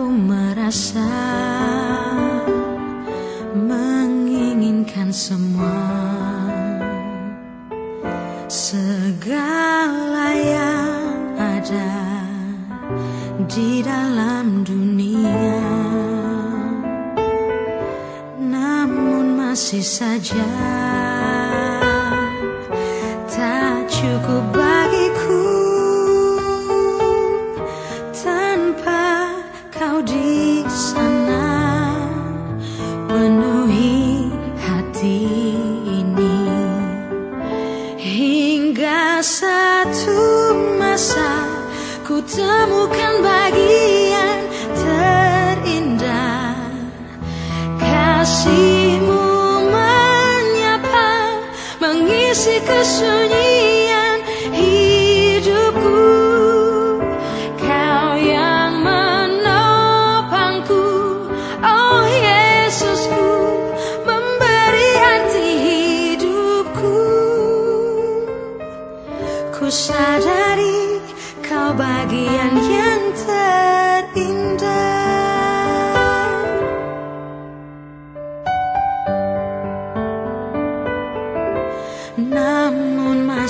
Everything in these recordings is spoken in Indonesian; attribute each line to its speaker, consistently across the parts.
Speaker 1: Aku merasa menginginkan semua segala yang ada di dalam dunia, namun masih saja. Satu masa ku temukan bagian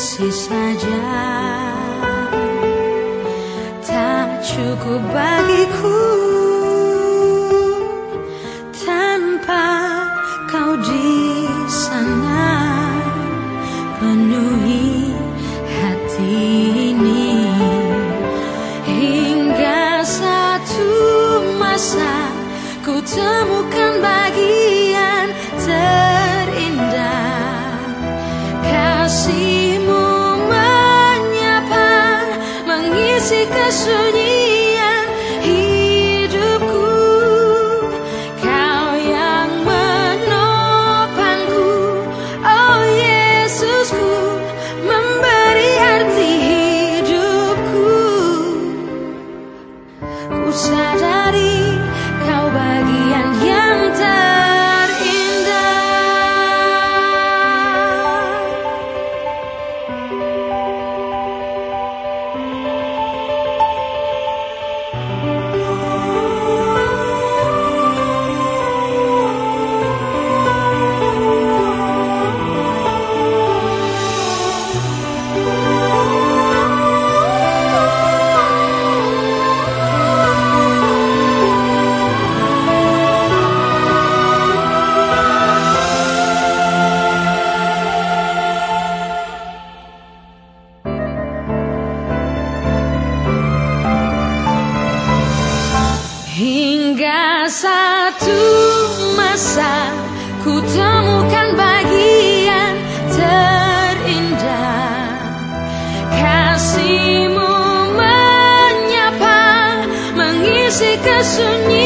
Speaker 1: masih saja. Tak cukup bagiku tanpa kau di sana. Penuhi hati ini hingga satu masa ku temukan bagian mengisi kesunyian Hingga satu masa ku temukan bagian terindah. Kasihmu menyapa mengisi kesunyian